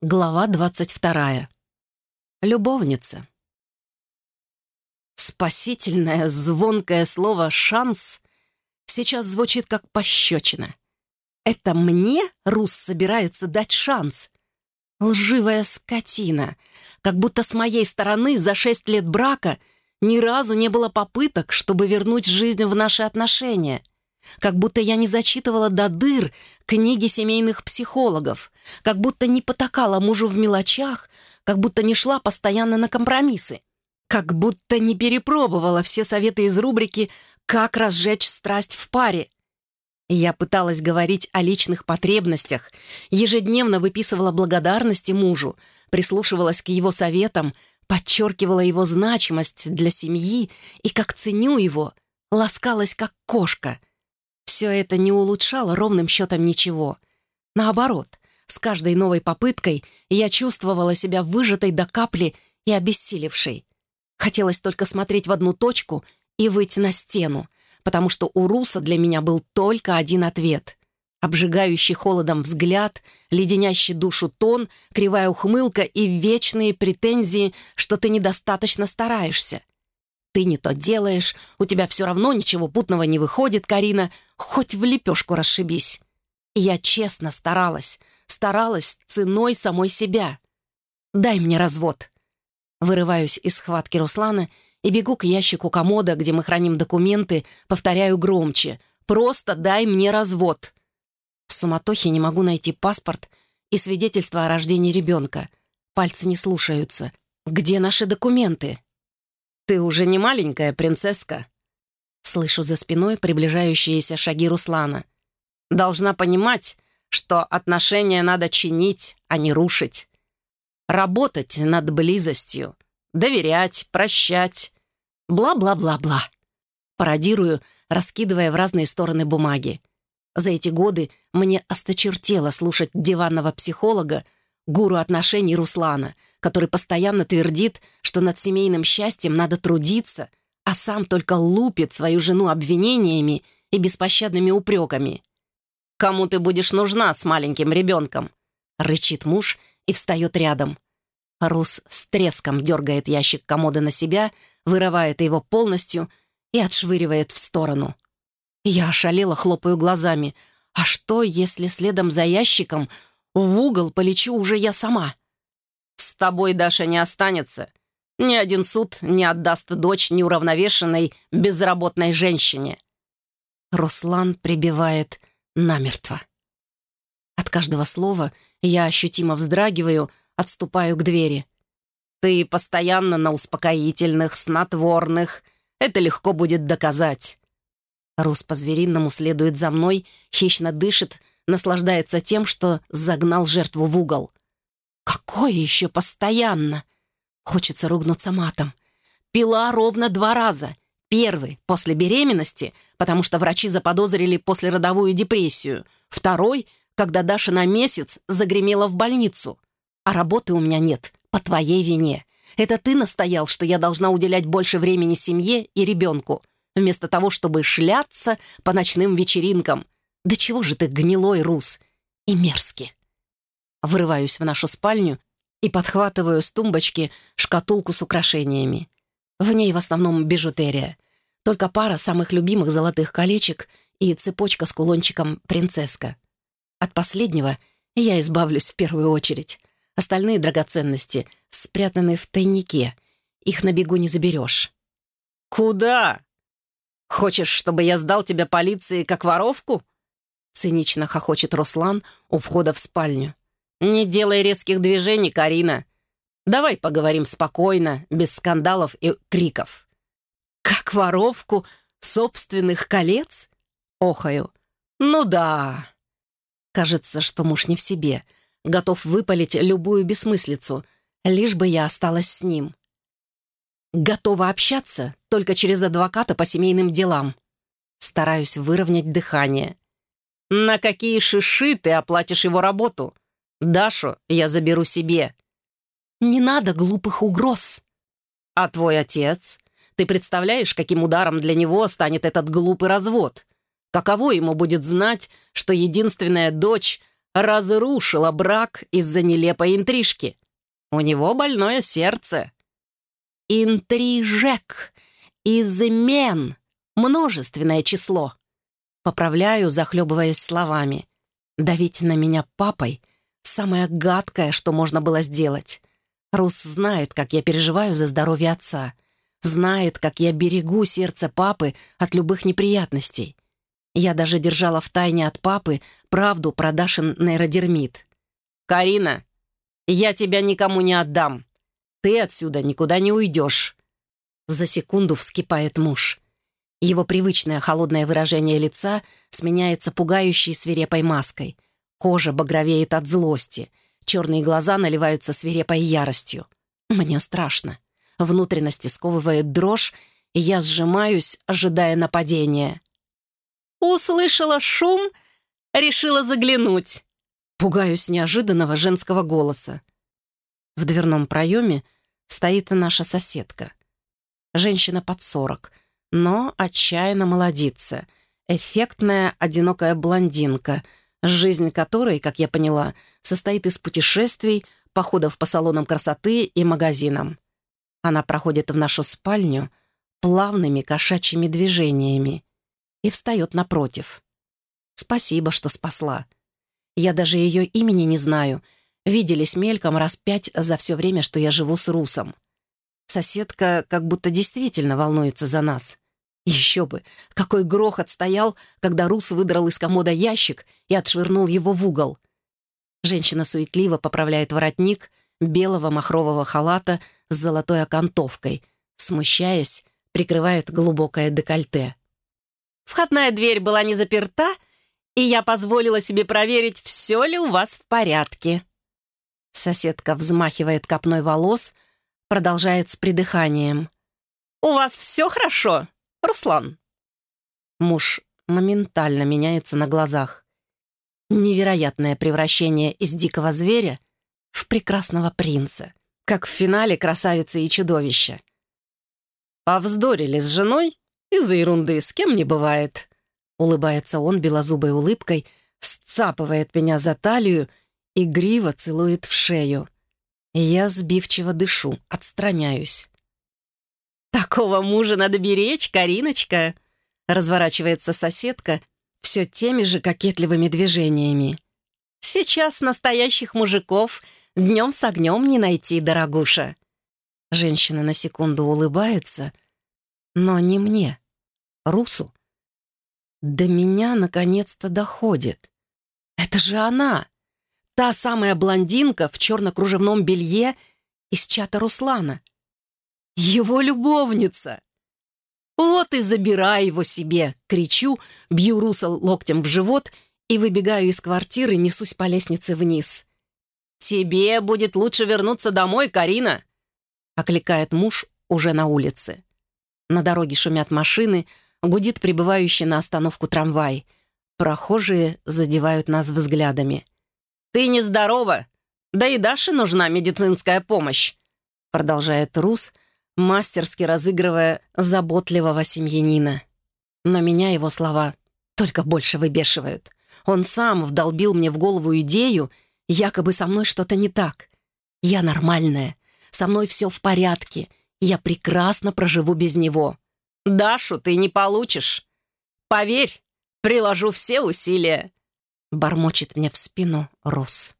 Глава 22. Любовница. Спасительное, звонкое слово «шанс» сейчас звучит как пощечина. Это мне Рус собирается дать шанс? Лживая скотина. Как будто с моей стороны за шесть лет брака ни разу не было попыток, чтобы вернуть жизнь в наши отношения — как будто я не зачитывала до дыр книги семейных психологов, как будто не потакала мужу в мелочах, как будто не шла постоянно на компромиссы, как будто не перепробовала все советы из рубрики «Как разжечь страсть в паре». Я пыталась говорить о личных потребностях, ежедневно выписывала благодарности мужу, прислушивалась к его советам, подчеркивала его значимость для семьи и, как ценю его, ласкалась как кошка — все это не улучшало ровным счетом ничего. Наоборот, с каждой новой попыткой я чувствовала себя выжатой до капли и обессилевшей. Хотелось только смотреть в одну точку и выйти на стену, потому что у Руса для меня был только один ответ. Обжигающий холодом взгляд, леденящий душу тон, кривая ухмылка и вечные претензии, что ты недостаточно стараешься. Ты не то делаешь, у тебя все равно ничего путного не выходит, Карина, хоть в лепешку расшибись. И я честно старалась, старалась ценой самой себя. Дай мне развод. Вырываюсь из схватки Руслана и бегу к ящику комода, где мы храним документы, повторяю громче. Просто дай мне развод. В суматохе не могу найти паспорт и свидетельство о рождении ребенка. Пальцы не слушаются. Где наши документы? «Ты уже не маленькая принцесска», — слышу за спиной приближающиеся шаги Руслана. «Должна понимать, что отношения надо чинить, а не рушить. Работать над близостью, доверять, прощать. Бла-бла-бла-бла». Пародирую, раскидывая в разные стороны бумаги. За эти годы мне осточертело слушать диванного психолога, гуру отношений Руслана — который постоянно твердит, что над семейным счастьем надо трудиться, а сам только лупит свою жену обвинениями и беспощадными упреками. «Кому ты будешь нужна с маленьким ребенком?» — рычит муж и встает рядом. Рус с треском дергает ящик комода на себя, вырывает его полностью и отшвыривает в сторону. Я ошалела, хлопаю глазами. А что, если следом за ящиком в угол полечу уже я сама? С тобой Даша не останется. Ни один суд не отдаст дочь неуравновешенной, безработной женщине. Руслан прибивает намертво. От каждого слова я ощутимо вздрагиваю, отступаю к двери. Ты постоянно на успокоительных, снотворных. Это легко будет доказать. Рус по-звериному следует за мной, хищно дышит, наслаждается тем, что загнал жертву в угол. Какое еще постоянно? Хочется ругнуться матом. Пила ровно два раза. Первый — после беременности, потому что врачи заподозрили послеродовую депрессию. Второй — когда Даша на месяц загремела в больницу. А работы у меня нет, по твоей вине. Это ты настоял, что я должна уделять больше времени семье и ребенку, вместо того, чтобы шляться по ночным вечеринкам. Да чего же ты гнилой, Рус, и мерзкий. Врываюсь в нашу спальню и подхватываю с тумбочки шкатулку с украшениями. В ней в основном бижутерия. Только пара самых любимых золотых колечек и цепочка с кулончиком «Принцесска». От последнего я избавлюсь в первую очередь. Остальные драгоценности спрятаны в тайнике. Их на бегу не заберешь. «Куда? Хочешь, чтобы я сдал тебя полиции как воровку?» Цинично хохочет Руслан у входа в спальню. «Не делай резких движений, Карина. Давай поговорим спокойно, без скандалов и криков». «Как воровку собственных колец?» Охаю. «Ну да». Кажется, что муж не в себе, готов выпалить любую бессмыслицу, лишь бы я осталась с ним. Готова общаться только через адвоката по семейным делам. Стараюсь выровнять дыхание. «На какие шиши ты оплатишь его работу?» Дашу я заберу себе». «Не надо глупых угроз». «А твой отец? Ты представляешь, каким ударом для него станет этот глупый развод? Каково ему будет знать, что единственная дочь разрушила брак из-за нелепой интрижки. У него больное сердце. Интрижек, измен, множественное число. Поправляю, захлебываясь словами. Давить на меня папой — самое гадкое, что можно было сделать. Рус знает, как я переживаю за здоровье отца. Знает, как я берегу сердце папы от любых неприятностей. Я даже держала в тайне от папы правду про Дашин нейродермит. «Карина, я тебя никому не отдам. Ты отсюда никуда не уйдешь». За секунду вскипает муж. Его привычное холодное выражение лица сменяется пугающей свирепой маской. Кожа багровеет от злости. Черные глаза наливаются свирепой яростью. Мне страшно. Внутренности сковывает дрожь, и я сжимаюсь, ожидая нападения. Услышала шум, решила заглянуть. Пугаюсь неожиданного женского голоса. В дверном проеме стоит наша соседка. Женщина под сорок, но отчаянно молодится. Эффектная, одинокая блондинка, жизнь которой, как я поняла, состоит из путешествий, походов по салонам красоты и магазинам. Она проходит в нашу спальню плавными кошачьими движениями и встает напротив. Спасибо, что спасла. Я даже ее имени не знаю. Виделись мельком раз пять за все время, что я живу с Русом. Соседка как будто действительно волнуется за нас. Еще бы, какой грохот стоял, когда Рус выдрал из комода ящик и отшвырнул его в угол. Женщина суетливо поправляет воротник белого махрового халата с золотой окантовкой, смущаясь, прикрывает глубокое декольте. Входная дверь была не заперта, и я позволила себе проверить, все ли у вас в порядке. Соседка взмахивает копной волос, продолжает с придыханием. «У вас все хорошо, Руслан?» Муж моментально меняется на глазах. Невероятное превращение из дикого зверя в прекрасного принца, как в финале «Красавицы и чудовища». «Повздорили с женой?» Из-за ерунды с кем не бывает. Улыбается он белозубой улыбкой, сцапывает меня за талию и гриво целует в шею. Я сбивчиво дышу, отстраняюсь. «Такого мужа надо беречь, Кариночка!» Разворачивается соседка все теми же кокетливыми движениями. «Сейчас настоящих мужиков днем с огнем не найти, дорогуша!» Женщина на секунду улыбается — но не мне, Русу. До меня наконец-то доходит. Это же она! Та самая блондинка в черно-кружевном белье из чата Руслана. Его любовница! «Вот и забирай его себе!» — кричу, бью Руса локтем в живот и выбегаю из квартиры, несусь по лестнице вниз. «Тебе будет лучше вернуться домой, Карина!» — окликает муж уже на улице. На дороге шумят машины, гудит прибывающий на остановку трамвай. Прохожие задевают нас взглядами. «Ты нездорова! Да и Даше нужна медицинская помощь!» Продолжает Рус, мастерски разыгрывая заботливого семьянина. Но меня его слова только больше выбешивают. Он сам вдолбил мне в голову идею, якобы со мной что-то не так. Я нормальная, со мной все в порядке, я прекрасно проживу без него. Дашу ты не получишь. Поверь, приложу все усилия. Бормочет мне в спину Рос.